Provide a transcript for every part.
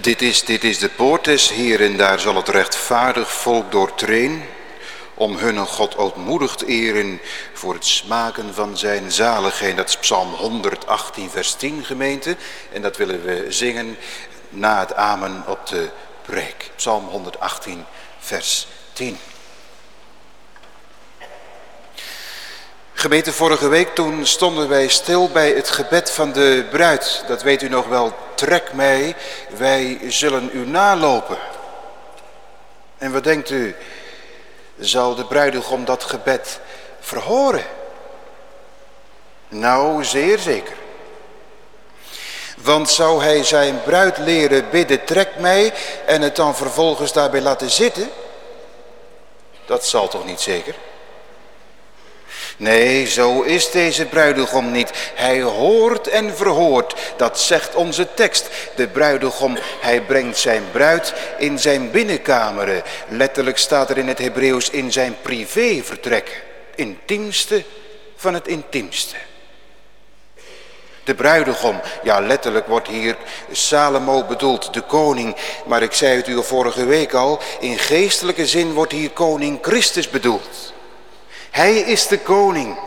Dit is, dit is de poort des Heeren, daar zal het rechtvaardig volk doortreen, om hun God ootmoedig te eren voor het smaken van zijn zaligheid. Dat is Psalm 118 vers 10 gemeente en dat willen we zingen na het amen op de preek. Psalm 118 vers 10. Gemeente, vorige week toen stonden wij stil bij het gebed van de bruid. Dat weet u nog wel, trek mij, wij zullen u nalopen. En wat denkt u, zal de bruidegom dat gebed verhoren? Nou, zeer zeker. Want zou hij zijn bruid leren bidden, trek mij, en het dan vervolgens daarbij laten zitten? Dat zal toch niet zeker? Nee, zo is deze bruidegom niet. Hij hoort en verhoort. Dat zegt onze tekst. De bruidegom, hij brengt zijn bruid in zijn binnenkameren. Letterlijk staat er in het Hebreeuws in zijn privévertrek. Intiemste van het intiemste. De bruidegom, ja letterlijk wordt hier Salomo bedoeld, de koning. Maar ik zei het u vorige week al, in geestelijke zin wordt hier koning Christus bedoeld. Hij is de koning.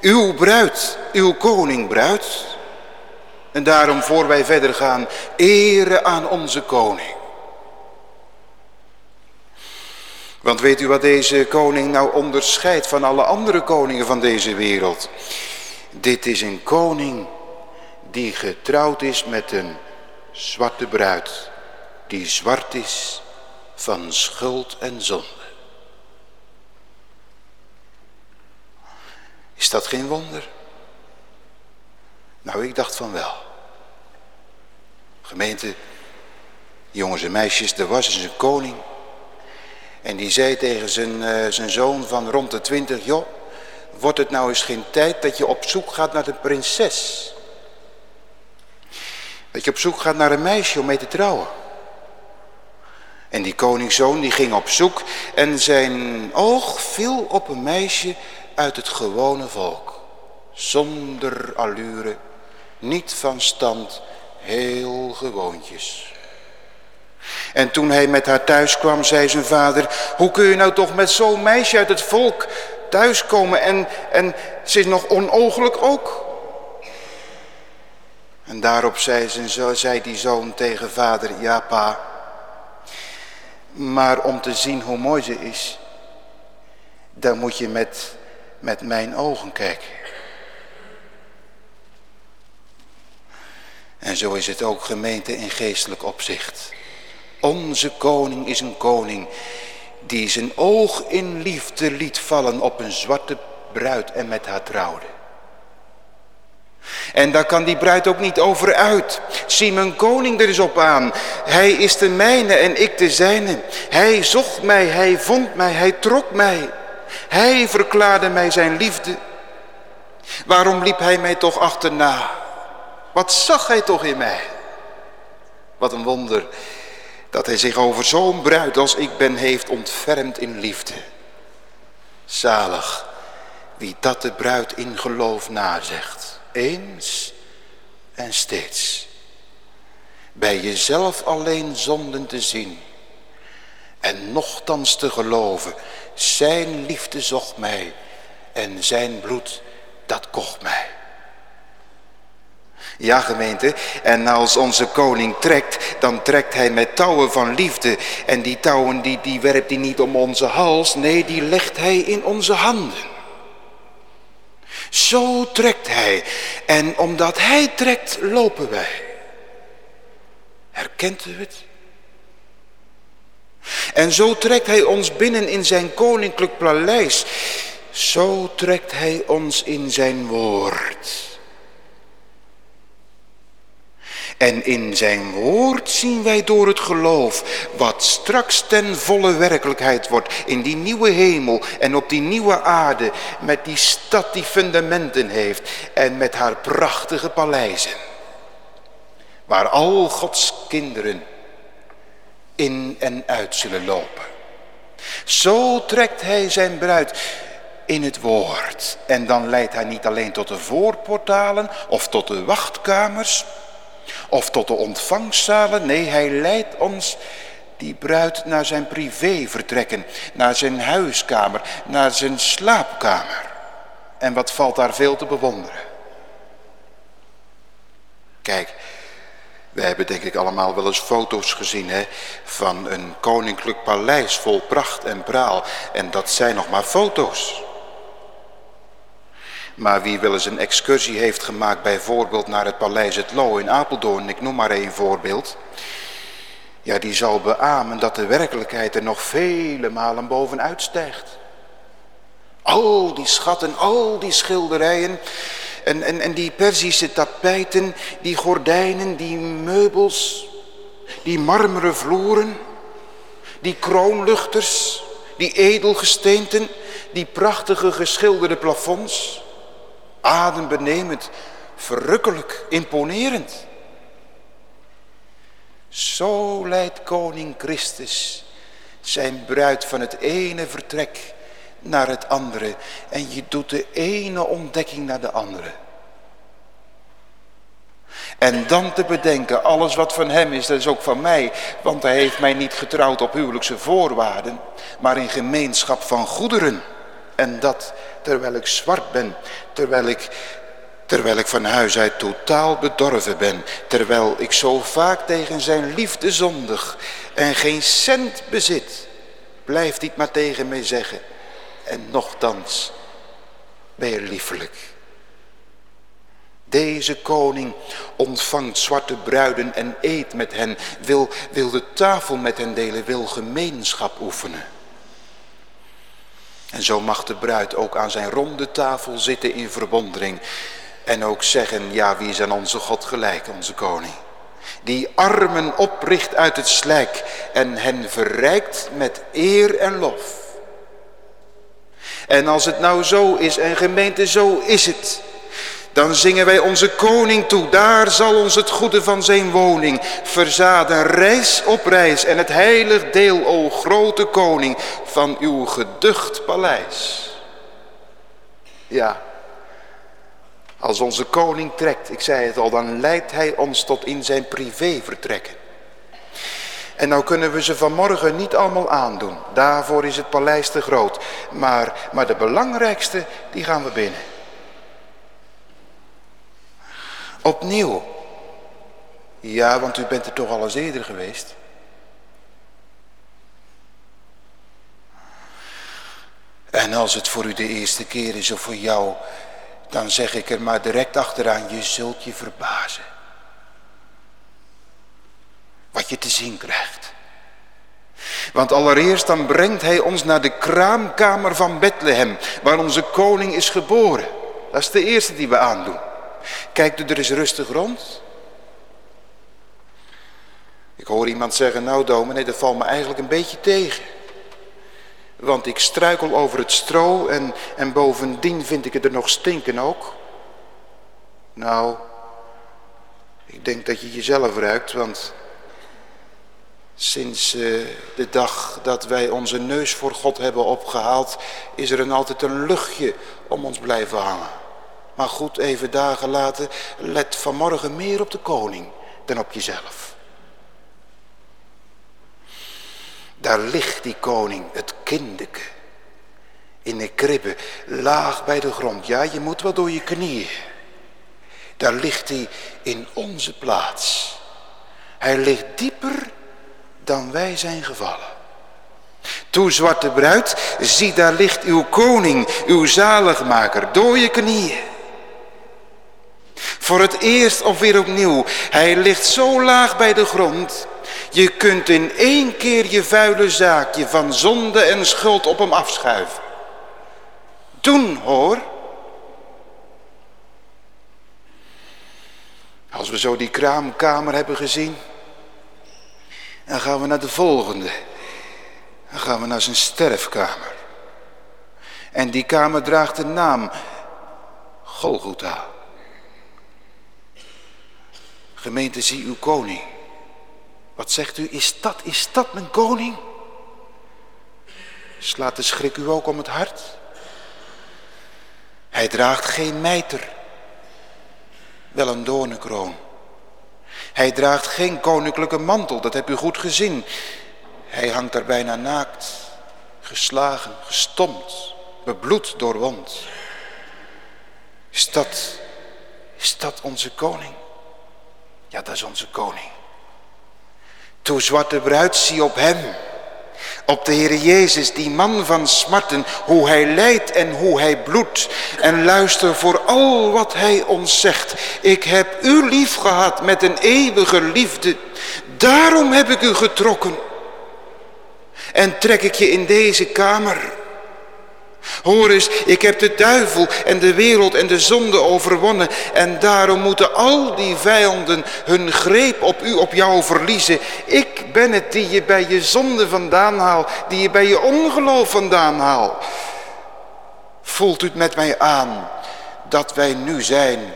Uw bruid, uw koning bruid. En daarom voor wij verder gaan, ere aan onze koning. Want weet u wat deze koning nou onderscheidt van alle andere koningen van deze wereld? Dit is een koning die getrouwd is met een zwarte bruid. Die zwart is van schuld en zonde. Is dat geen wonder? Nou, ik dacht van wel. Gemeente, jongens en meisjes, er was eens een koning. En die zei tegen zijn, uh, zijn zoon van rond de twintig, joh, wordt het nou eens geen tijd dat je op zoek gaat naar de prinses? Dat je op zoek gaat naar een meisje om mee te trouwen. En die koningszoon die ging op zoek en zijn oog viel op een meisje uit het gewone volk. Zonder allure, niet van stand, heel gewoontjes. En toen hij met haar thuis kwam, zei zijn vader, hoe kun je nou toch met zo'n meisje uit het volk thuiskomen en, en ze is nog onogelijk ook. En daarop zei, zijn, zei die zoon tegen vader, ja pa, maar om te zien hoe mooi ze is, dan moet je met met mijn ogen kijken. En zo is het ook gemeente in geestelijk opzicht. Onze koning is een koning die zijn oog in liefde liet vallen op een zwarte bruid en met haar trouwde. En daar kan die bruid ook niet over uit. Zie mijn koning er eens op aan. Hij is de mijne en ik de zijne. Hij zocht mij, hij vond mij, hij trok mij. Hij verklaarde mij zijn liefde. Waarom liep hij mij toch achterna? Wat zag hij toch in mij? Wat een wonder dat hij zich over zo'n bruid als ik ben heeft ontfermd in liefde. Zalig wie dat de bruid in geloof nazegt. Eens en steeds. Bij jezelf alleen zonden te zien. En nochtans te geloven zijn liefde zocht mij en zijn bloed, dat kocht mij. Ja gemeente, en als onze koning trekt, dan trekt hij met touwen van liefde. En die touwen die, die werpt hij niet om onze hals, nee die legt hij in onze handen. Zo trekt hij. En omdat hij trekt, lopen wij. Herkent u het? En zo trekt hij ons binnen in zijn koninklijk paleis. Zo trekt hij ons in zijn woord. En in zijn woord zien wij door het geloof wat straks ten volle werkelijkheid wordt in die nieuwe hemel en op die nieuwe aarde met die stad die fundamenten heeft en met haar prachtige paleizen. Waar al Gods kinderen in en uit zullen lopen. Zo trekt hij zijn bruid in het woord. En dan leidt hij niet alleen tot de voorportalen of tot de wachtkamers. of tot de ontvangstzalen. Nee, hij leidt ons die bruid naar zijn privé vertrekken, naar zijn huiskamer, naar zijn slaapkamer. En wat valt daar veel te bewonderen? Kijk, we hebben denk ik allemaal wel eens foto's gezien hè, van een koninklijk paleis vol pracht en praal. En dat zijn nog maar foto's. Maar wie wel eens een excursie heeft gemaakt bijvoorbeeld naar het paleis Het Loo in Apeldoorn, ik noem maar één voorbeeld. Ja, die zal beamen dat de werkelijkheid er nog vele malen bovenuit stijgt. Al die schatten, al die schilderijen en, en, en die Perzische tapijten, die gordijnen, die meubels, die marmeren vloeren, die kroonluchters, die edelgesteenten, die prachtige geschilderde plafonds. Adembenemend, verrukkelijk, imponerend. Zo leidt koning Christus zijn bruid van het ene vertrek naar het andere. En je doet de ene ontdekking naar de andere. En dan te bedenken, alles wat van hem is, dat is ook van mij. Want hij heeft mij niet getrouwd op huwelijkse voorwaarden, maar in gemeenschap van goederen. En dat terwijl ik zwart ben, terwijl ik, terwijl ik van huis uit totaal bedorven ben. Terwijl ik zo vaak tegen zijn liefde zondig en geen cent bezit. Blijft niet maar tegen mij zeggen. En nochtans ben je liefelijk. Deze koning ontvangt zwarte bruiden en eet met hen, wil, wil de tafel met hen delen, wil gemeenschap oefenen. En zo mag de bruid ook aan zijn ronde tafel zitten in verwondering. En ook zeggen, ja wie is aan onze God gelijk, onze koning. Die armen opricht uit het slijk en hen verrijkt met eer en lof. En als het nou zo is en gemeente zo is het. Dan zingen wij onze koning toe, daar zal ons het goede van zijn woning verzaden, reis op reis en het heilig deel, o grote koning, van uw geducht paleis. Ja, als onze koning trekt, ik zei het al, dan leidt hij ons tot in zijn privé vertrekken. En nou kunnen we ze vanmorgen niet allemaal aandoen. Daarvoor is het paleis te groot. Maar, maar de belangrijkste, die gaan we binnen. Opnieuw. Ja, want u bent er toch al eens eerder geweest. En als het voor u de eerste keer is of voor jou, dan zeg ik er maar direct achteraan, je zult je verbazen. Wat je te zien krijgt. Want allereerst dan brengt hij ons naar de kraamkamer van Bethlehem, waar onze koning is geboren. Dat is de eerste die we aandoen. Kijkt u er eens rustig rond. Ik hoor iemand zeggen, nou dominee, dat valt me eigenlijk een beetje tegen. Want ik struikel over het stro en, en bovendien vind ik het er nog stinken ook. Nou, ik denk dat je jezelf ruikt, want sinds uh, de dag dat wij onze neus voor God hebben opgehaald, is er een altijd een luchtje om ons blijven hangen. Maar goed, even dagen later, let vanmorgen meer op de koning dan op jezelf. Daar ligt die koning, het kindeke, in de kribbe, laag bij de grond. Ja, je moet wel door je knieën. Daar ligt hij in onze plaats. Hij ligt dieper dan wij zijn gevallen. Toe zwarte bruid, zie daar ligt uw koning, uw zaligmaker, door je knieën. Voor het eerst of weer opnieuw. Hij ligt zo laag bij de grond. Je kunt in één keer je vuile zaakje van zonde en schuld op hem afschuiven. Doen hoor. Als we zo die kraamkamer hebben gezien. Dan gaan we naar de volgende. Dan gaan we naar zijn sterfkamer. En die kamer draagt de naam Golgotha. Gemeente, zie uw koning. Wat zegt u, is dat, is dat mijn koning? Slaat de schrik u ook om het hart? Hij draagt geen mijter, wel een doornenkroon. Hij draagt geen koninklijke mantel, dat heb u goed gezien. Hij hangt daar bijna naakt, geslagen, gestompt, bebloed doorwond. Is dat, is dat onze koning? Ja, dat is onze koning. Toe zwarte bruid, zie op hem. Op de Heer Jezus, die man van smarten, hoe hij lijdt en hoe hij bloedt. En luister voor al wat hij ons zegt. Ik heb u lief gehad met een eeuwige liefde. Daarom heb ik u getrokken. En trek ik je in deze kamer. Hoor eens, ik heb de duivel en de wereld en de zonde overwonnen. En daarom moeten al die vijanden hun greep op u, op jou verliezen. Ik ben het die je bij je zonde vandaan haalt. Die je bij je ongeloof vandaan haalt. Voelt u het met mij aan dat wij nu zijn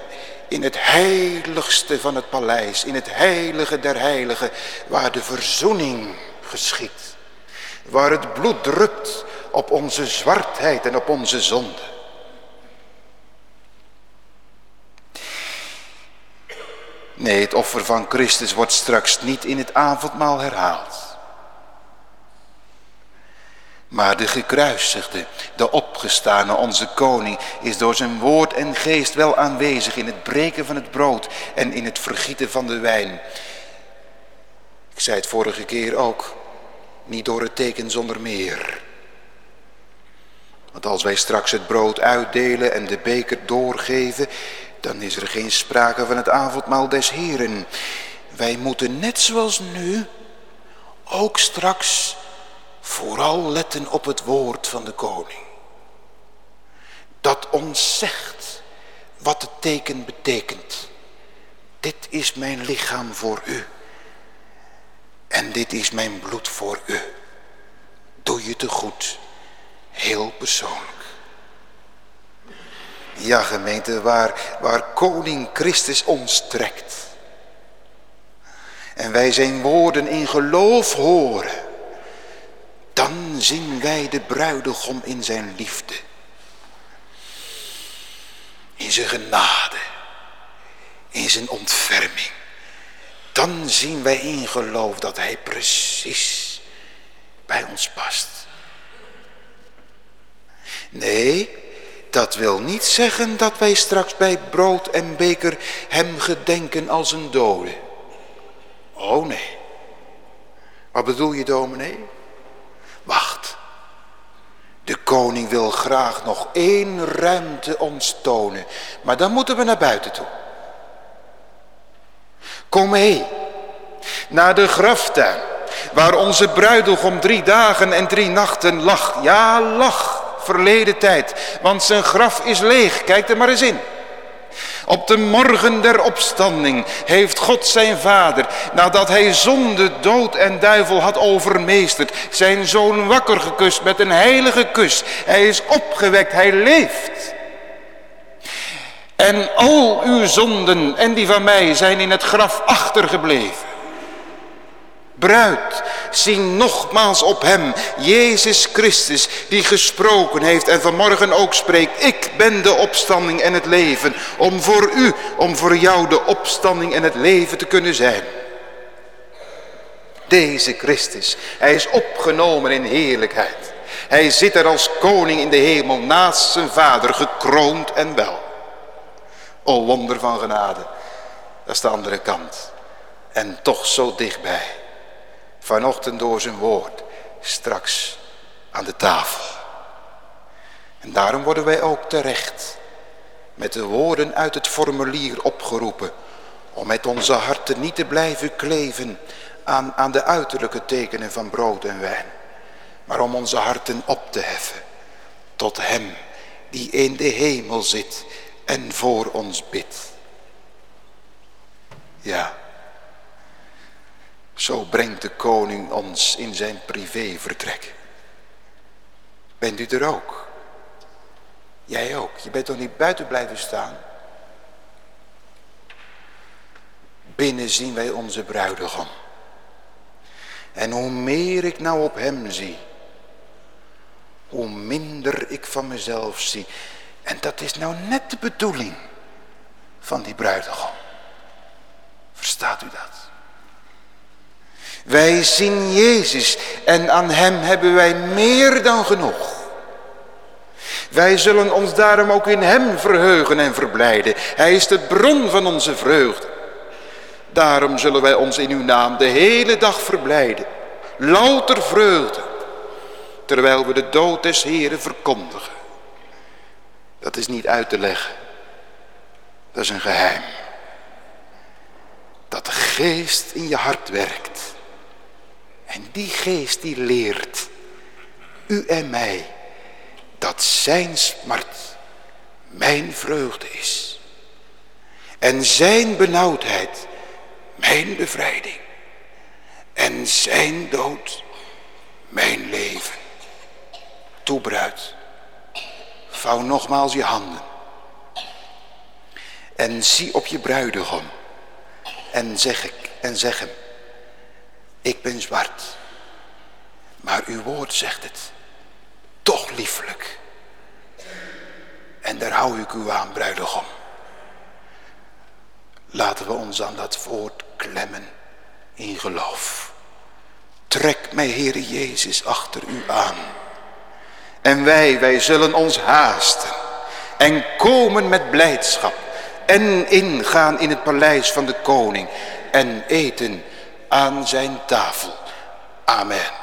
in het heiligste van het paleis. In het heilige der heiligen waar de verzoening geschiet. Waar het bloed drupt op onze zwartheid en op onze zonde. Nee, het offer van Christus wordt straks niet in het avondmaal herhaald. Maar de gekruisigde, de opgestane, onze koning, is door zijn woord en geest wel aanwezig in het breken van het brood en in het vergieten van de wijn. Ik zei het vorige keer ook, niet door het teken zonder meer. Want als wij straks het brood uitdelen en de beker doorgeven, dan is er geen sprake van het avondmaal des Heren. Wij moeten net zoals nu ook straks vooral letten op het woord van de koning. Dat ons zegt wat het teken betekent. Dit is mijn lichaam voor u. En dit is mijn bloed voor u. Doe je te goed. Heel persoonlijk. Ja gemeente, waar, waar koning Christus ons trekt. En wij zijn woorden in geloof horen. Dan zien wij de bruidegom in zijn liefde. In zijn genade. In zijn ontferming. Dan zien wij in geloof dat hij precies bij ons past. Nee, dat wil niet zeggen dat wij straks bij brood en beker hem gedenken als een dode. Oh nee. Wat bedoel je dominee? Wacht. De koning wil graag nog één ruimte ons tonen. Maar dan moeten we naar buiten toe. Kom mee. Naar de graftuin. Waar onze bruidegom drie dagen en drie nachten lag. Ja, lag verleden tijd. Want zijn graf is leeg. Kijk er maar eens in. Op de morgen der opstanding heeft God zijn vader, nadat hij zonde, dood en duivel had overmeesterd, zijn zoon wakker gekust met een heilige kus. Hij is opgewekt, hij leeft. En al uw zonden en die van mij zijn in het graf achtergebleven. Bruid, zie nogmaals op hem, Jezus Christus, die gesproken heeft en vanmorgen ook spreekt. Ik ben de opstanding en het leven, om voor u, om voor jou de opstanding en het leven te kunnen zijn. Deze Christus, hij is opgenomen in heerlijkheid. Hij zit er als koning in de hemel naast zijn vader, gekroond en wel. O wonder van genade, dat is de andere kant. En toch zo dichtbij vanochtend door zijn woord straks aan de tafel. En daarom worden wij ook terecht met de woorden uit het formulier opgeroepen om met onze harten niet te blijven kleven aan, aan de uiterlijke tekenen van brood en wijn, maar om onze harten op te heffen tot hem die in de hemel zit en voor ons bidt. Ja, zo brengt de koning ons in zijn privévertrek. Bent u er ook? Jij ook. Je bent toch niet buiten blijven staan? Binnen zien wij onze bruidegom. En hoe meer ik nou op hem zie, hoe minder ik van mezelf zie. En dat is nou net de bedoeling van die bruidegom Verstaat u dat? Wij zien Jezus en aan hem hebben wij meer dan genoeg. Wij zullen ons daarom ook in hem verheugen en verblijden. Hij is de bron van onze vreugde. Daarom zullen wij ons in uw naam de hele dag verblijden. Louter vreugde. Terwijl we de dood des Heren verkondigen. Dat is niet uit te leggen. Dat is een geheim. Dat de geest in je hart werkt. En die geest die leert u en mij dat zijn smart mijn vreugde is. En zijn benauwdheid mijn bevrijding. En zijn dood mijn leven. Toe bruid, vouw nogmaals je handen. En zie op je bruidegom. En zeg ik, en zeg hem. Ik ben zwart. Maar uw woord zegt het. Toch lieflijk. En daar hou ik u aan, bruidegom. Laten we ons aan dat woord klemmen in geloof. Trek mij, Heere Jezus, achter u aan. En wij, wij zullen ons haasten en komen met blijdschap en ingaan in het paleis van de koning en eten aan zijn tafel. Amen.